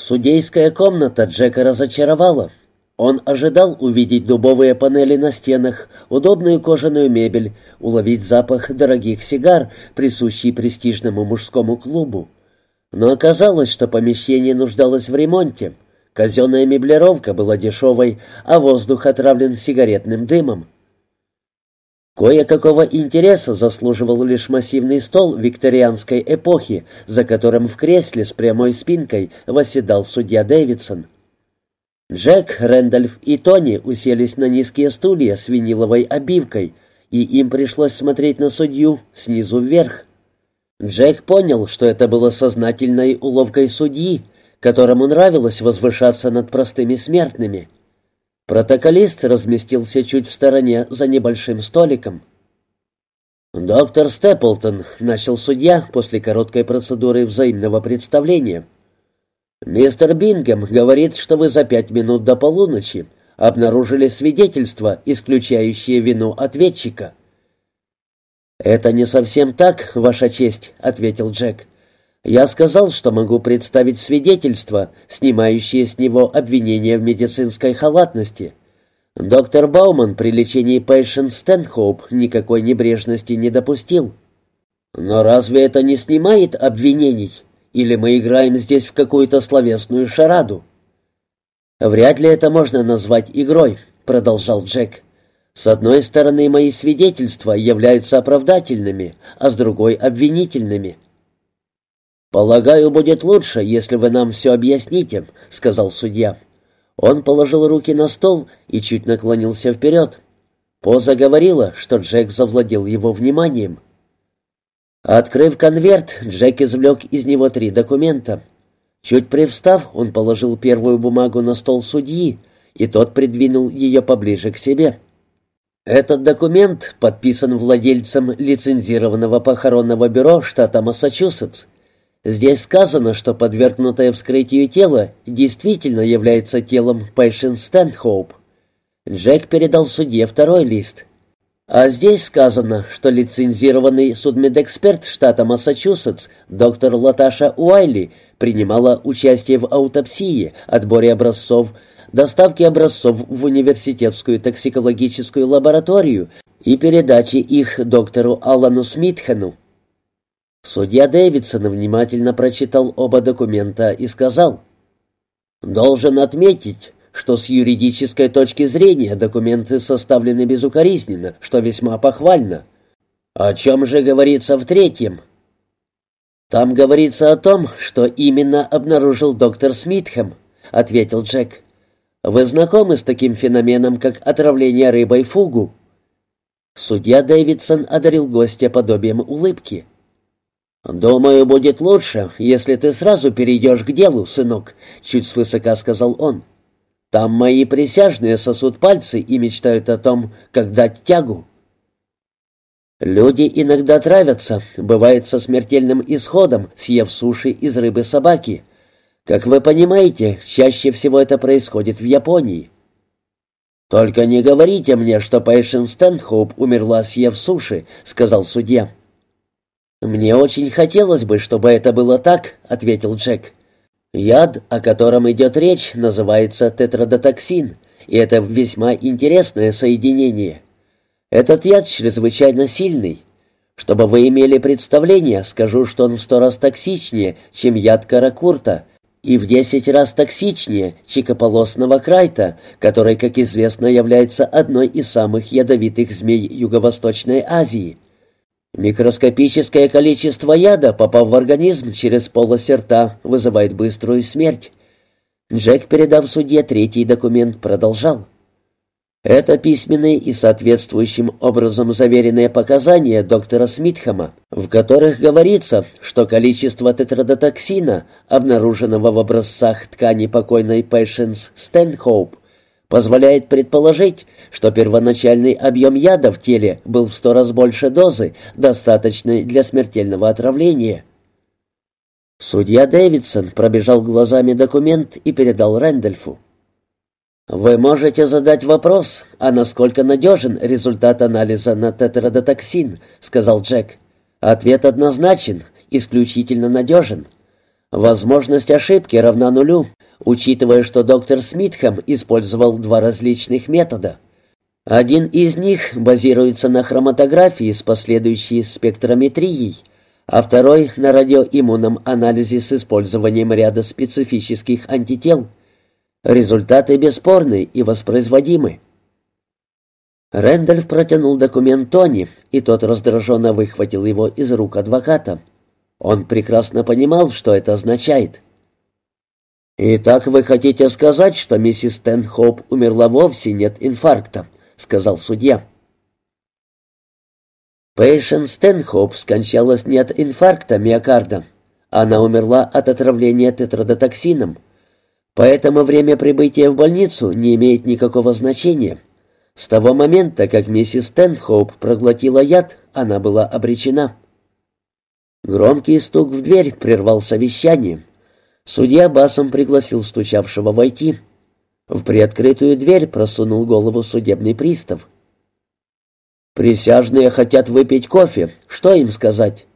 Судейская комната Джека разочаровала. Он ожидал увидеть дубовые панели на стенах, удобную кожаную мебель, уловить запах дорогих сигар, присущий престижному мужскому клубу. Но оказалось, что помещение нуждалось в ремонте. Казенная меблировка была дешевой, а воздух отравлен сигаретным дымом. Кое-какого интереса заслуживал лишь массивный стол викторианской эпохи, за которым в кресле с прямой спинкой восседал судья Дэвидсон. Джек, Рэндальф и Тони уселись на низкие стулья с виниловой обивкой, и им пришлось смотреть на судью снизу вверх. Джек понял, что это было сознательной уловкой судьи, которому нравилось возвышаться над простыми смертными. Протоколист разместился чуть в стороне за небольшим столиком. «Доктор Степлтон», — начал судья после короткой процедуры взаимного представления. «Мистер Бингем говорит, что вы за пять минут до полуночи обнаружили свидетельство, исключающее вину ответчика». «Это не совсем так, Ваша честь», — ответил Джек. «Я сказал, что могу представить свидетельство, снимающее с него обвинение в медицинской халатности. Доктор Бауман при лечении Пэйшен Стэнхоуп никакой небрежности не допустил». «Но разве это не снимает обвинений? Или мы играем здесь в какую-то словесную шараду?» «Вряд ли это можно назвать игрой», — продолжал Джек. С одной стороны, мои свидетельства являются оправдательными, а с другой — обвинительными. «Полагаю, будет лучше, если вы нам все объясните», — сказал судья. Он положил руки на стол и чуть наклонился вперед. Поза говорила, что Джек завладел его вниманием. Открыв конверт, Джек извлек из него три документа. Чуть привстав, он положил первую бумагу на стол судьи, и тот придвинул ее поближе к себе. Этот документ подписан владельцем лицензированного похоронного бюро штата Массачусетс. Здесь сказано, что подвергнутое вскрытию тело действительно является телом Пэйшен Стэнхоуп. Джек передал судье второй лист. А здесь сказано, что лицензированный судмедэксперт штата Массачусетс доктор Латаша Уайли принимала участие в аутопсии, отборе образцов, доставки образцов в университетскую токсикологическую лабораторию и передаче их доктору Аллану Смитхену. Судья Дэвидсон внимательно прочитал оба документа и сказал, «Должен отметить, что с юридической точки зрения документы составлены безукоризненно, что весьма похвально. О чем же говорится в третьем?» «Там говорится о том, что именно обнаружил доктор Смитхэм», — ответил Джек. Вы знакомы с таким феноменом, как отравление рыбой фугу?» Судья Дэвидсон одарил гостя подобием улыбки. «Думаю, будет лучше, если ты сразу перейдешь к делу, сынок», — чуть свысока сказал он. «Там мои присяжные сосут пальцы и мечтают о том, как дать тягу». Люди иногда травятся, бывает со смертельным исходом, съев суши из рыбы собаки, как вы понимаете, чаще всего это происходит в Японии. «Только не говорите мне, что Пэйшен Стэнхоуп умерла, съев суши», — сказал судья. «Мне очень хотелось бы, чтобы это было так», — ответил Джек. «Яд, о котором идет речь, называется тетрадотоксин, и это весьма интересное соединение. Этот яд чрезвычайно сильный. Чтобы вы имели представление, скажу, что он в сто раз токсичнее, чем яд каракурта, и в десять раз токсичнее чикополосного крайта, который, как известно, является одной из самых ядовитых змей Юго-Восточной Азии. Микроскопическое количество яда, попав в организм через полость рта, вызывает быструю смерть. Джек, передав судье третий документ, продолжал. Это письменные и соответствующим образом заверенные показания доктора Смитхэма, в которых говорится, что количество тетрадотоксина, обнаруженного в образцах ткани покойной Пэйшенс Стэнхоуп, позволяет предположить, что первоначальный объем яда в теле был в сто раз больше дозы, достаточной для смертельного отравления. Судья Дэвидсон пробежал глазами документ и передал Рэндольфу. Вы можете задать вопрос, а насколько надежен результат анализа на тетрадотоксин, сказал Джек. Ответ однозначен, исключительно надежен. Возможность ошибки равна нулю, учитывая, что доктор Смитхэм использовал два различных метода. Один из них базируется на хроматографии с последующей спектрометрией, а второй — на радиоиммунном анализе с использованием ряда специфических антител. Результаты бесспорны и воспроизводимы. Рэндальф протянул документ Тони, и тот раздраженно выхватил его из рук адвоката. Он прекрасно понимал, что это означает. «Итак, вы хотите сказать, что миссис Стэнхоуп умерла вовсе нет инфаркта?» — сказал судья. Пейшен Стэнхоуп скончалась не от инфаркта миокарда. Она умерла от отравления тетрадотоксином. Поэтому время прибытия в больницу не имеет никакого значения. С того момента, как миссис Стэнхоуп проглотила яд, она была обречена. Громкий стук в дверь прервал совещание. Судья басом пригласил стучавшего войти. В приоткрытую дверь просунул голову судебный пристав. «Присяжные хотят выпить кофе. Что им сказать?»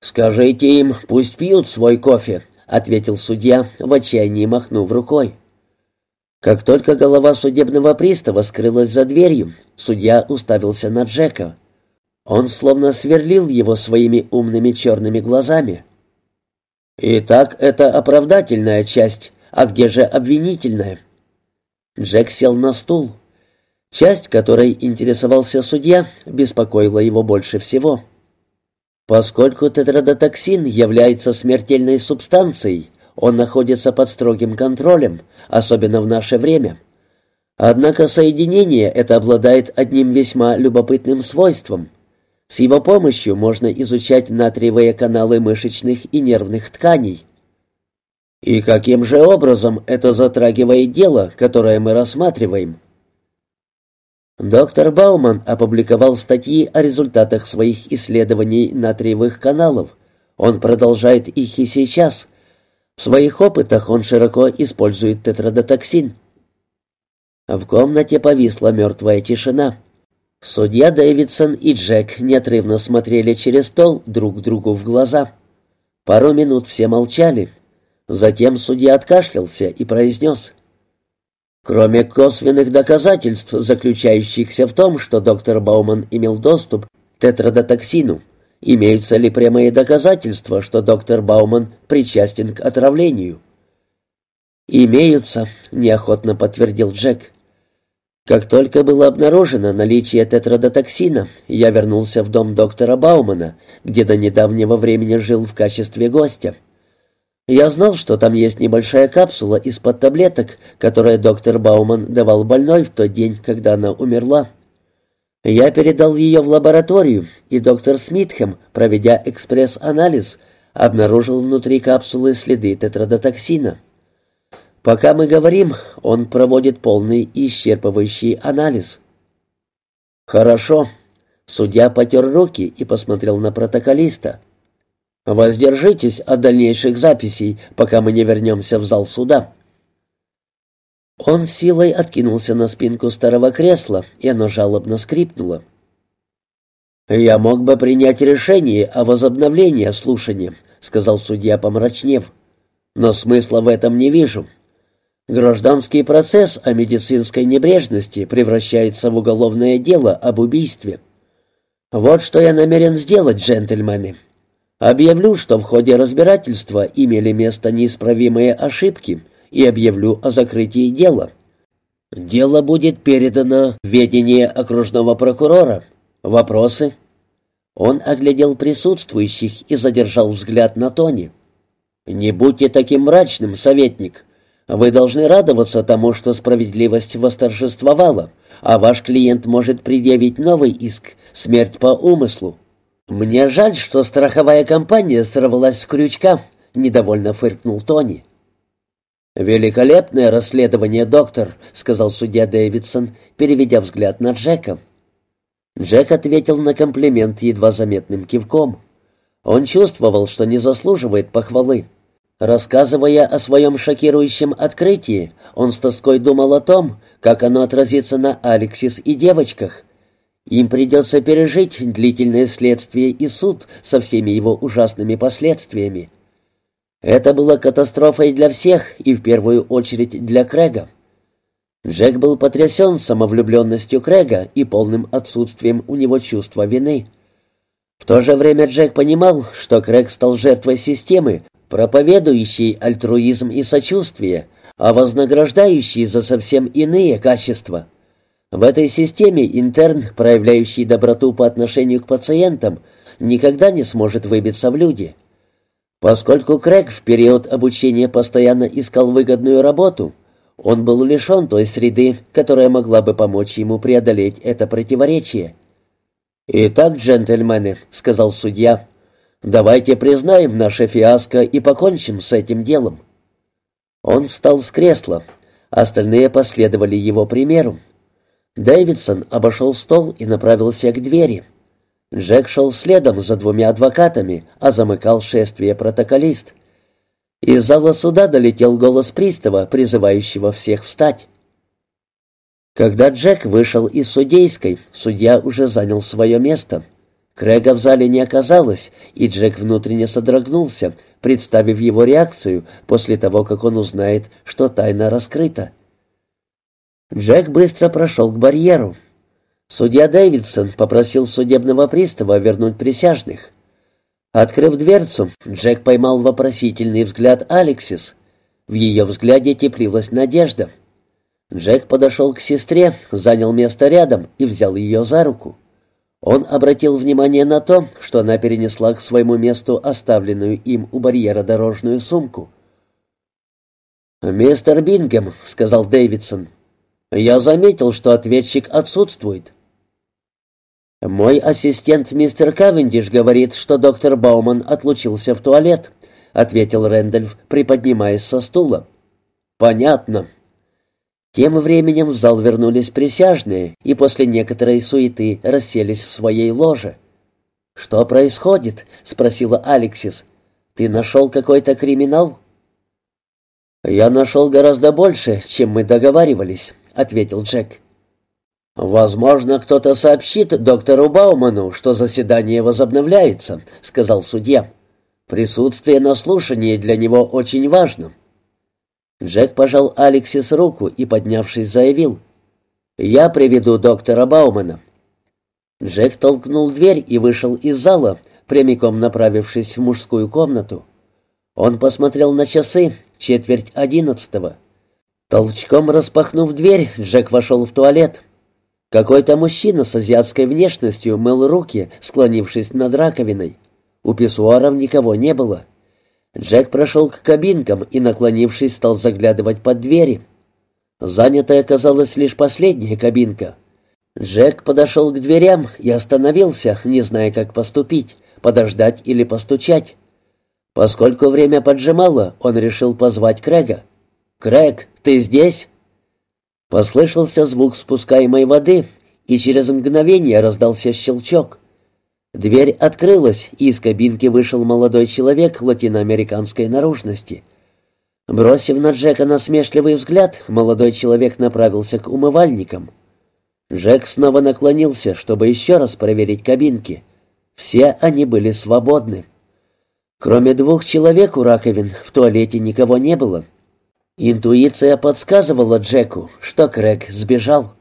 «Скажите им, пусть пьют свой кофе», — ответил судья, в отчаянии махнув рукой. Как только голова судебного пристава скрылась за дверью, судья уставился на Джека. Он словно сверлил его своими умными черными глазами. «Итак, это оправдательная часть, а где же обвинительная?» Джек сел на стул. Часть, которой интересовался судья, беспокоила его больше всего. Поскольку тетрадотоксин является смертельной субстанцией, он находится под строгим контролем, особенно в наше время. Однако соединение это обладает одним весьма любопытным свойством. С его помощью можно изучать натриевые каналы мышечных и нервных тканей. И каким же образом это затрагивает дело, которое мы рассматриваем? Доктор Бауман опубликовал статьи о результатах своих исследований натриевых каналов. Он продолжает их и сейчас. В своих опытах он широко использует тетрадотоксин. В комнате повисла мертвая тишина. Судья Дэвидсон и Джек неотрывно смотрели через стол друг другу в глаза. Пару минут все молчали. Затем судья откашлялся и произнес — Кроме косвенных доказательств, заключающихся в том, что доктор Бауман имел доступ к тетрадотоксину, имеются ли прямые доказательства, что доктор Бауман причастен к отравлению? «Имеются», — неохотно подтвердил Джек. «Как только было обнаружено наличие тетрадотоксина, я вернулся в дом доктора Баумана, где до недавнего времени жил в качестве гостя. Я знал, что там есть небольшая капсула из-под таблеток, которую доктор Бауман давал больной в тот день, когда она умерла. Я передал ее в лабораторию, и доктор Смитхэм, проведя экспресс-анализ, обнаружил внутри капсулы следы тетрадотоксина. Пока мы говорим, он проводит полный и исчерпывающий анализ. «Хорошо». Судья потер руки и посмотрел на протоколиста. Воздержитесь от дальнейших записей, пока мы не вернемся в зал суда». Он силой откинулся на спинку старого кресла, и оно жалобно скрипнуло. «Я мог бы принять решение о возобновлении слушания», — сказал судья, помрачнев. «Но смысла в этом не вижу. Гражданский процесс о медицинской небрежности превращается в уголовное дело об убийстве. Вот что я намерен сделать, джентльмены. Объявлю, что в ходе разбирательства имели место неисправимые ошибки, и объявлю о закрытии дела. Дело будет передано в ведение окружного прокурора. Вопросы?» Он оглядел присутствующих и задержал взгляд на Тони. «Не будьте таким мрачным, советник. Вы должны радоваться тому, что справедливость восторжествовала, а ваш клиент может предъявить новый иск — смерть по умыслу. «Мне жаль, что страховая компания сорвалась с крючка», — недовольно фыркнул Тони. «Великолепное расследование, доктор», — сказал судья Дэвидсон, переведя взгляд на Джека. Джек ответил на комплимент едва заметным кивком. Он чувствовал, что не заслуживает похвалы. Рассказывая о своем шокирующем открытии, он с тоской думал о том, как оно отразится на Алексис и девочках — им придется пережить длительное следствие и суд со всеми его ужасными последствиями. Это было катастрофой для всех и в первую очередь для Крэга. Джек был потрясен самовлюбленностью Крэга и полным отсутствием у него чувства вины. В то же время Джек понимал, что Крэг стал жертвой системы, проповедующей альтруизм и сочувствие, а вознаграждающей за совсем иные качества. В этой системе интерн, проявляющий доброту по отношению к пациентам, никогда не сможет выбиться в люди. Поскольку Крэг в период обучения постоянно искал выгодную работу, он был лишен той среды, которая могла бы помочь ему преодолеть это противоречие. «Итак, джентльмены», — сказал судья, — «давайте признаем наше фиаско и покончим с этим делом». Он встал с кресла, остальные последовали его примеру. Дэвидсон обошел стол и направился к двери. Джек шел следом за двумя адвокатами, а замыкал шествие протоколист. Из зала суда долетел голос пристава, призывающего всех встать. Когда Джек вышел из судейской, судья уже занял свое место. Крэга в зале не оказалось, и Джек внутренне содрогнулся, представив его реакцию после того, как он узнает, что тайна раскрыта. Джек быстро прошел к барьеру. Судья Дэвидсон попросил судебного пристава вернуть присяжных. Открыв дверцу, Джек поймал вопросительный взгляд Алексис. В ее взгляде теплилась надежда. Джек подошел к сестре, занял место рядом и взял ее за руку. Он обратил внимание на то, что она перенесла к своему месту оставленную им у барьера дорожную сумку. «Мистер Бингем», — сказал Дэвидсон, — «я заметил, что ответчик отсутствует. «Мой ассистент мистер Кавендиш говорит, что доктор Бауман отлучился в туалет», — ответил Рэндольф, приподнимаясь со стула. «Понятно». Тем временем в зал вернулись присяжные и после некоторой суеты расселись в своей ложе. «Что происходит?» — спросила Алексис. «Ты нашел какой-то криминал?» «Я нашел гораздо больше, чем мы договаривались», — ответил Джек. «Возможно, кто-то сообщит доктору Бауману, что заседание возобновляется», — сказал судья. «Присутствие на слушании для него очень важно». Джек пожал Алексис руку и, поднявшись, заявил. «Я приведу доктора Баумана». Джек толкнул дверь и вышел из зала, прямиком направившись в мужскую комнату. Он посмотрел на часы, четверть одиннадцатого. Толчком распахнув дверь, Джек вошел в туалет. Какой-то мужчина с азиатской внешностью мыл руки, склонившись над раковиной. У писсуаров никого не было. Джек прошел к кабинкам и, наклонившись, стал заглядывать под двери. Занятой оказалась лишь последняя кабинка. Джек подошел к дверям и остановился, не зная, как поступить, подождать или постучать. Поскольку время поджимало, он решил позвать Крэга. «Крэг, ты здесь?» Послышался звук спускаемой воды, и через мгновение раздался щелчок. Дверь открылась, и из кабинки вышел молодой человек латиноамериканской наружности. Бросив на Джека насмешливый взгляд, молодой человек направился к умывальникам. Джек снова наклонился, чтобы еще раз проверить кабинки. Все они были свободны. Кроме двух человек у раковин в туалете никого не было. Интуиция подсказывала Джеку, что Крэг сбежал.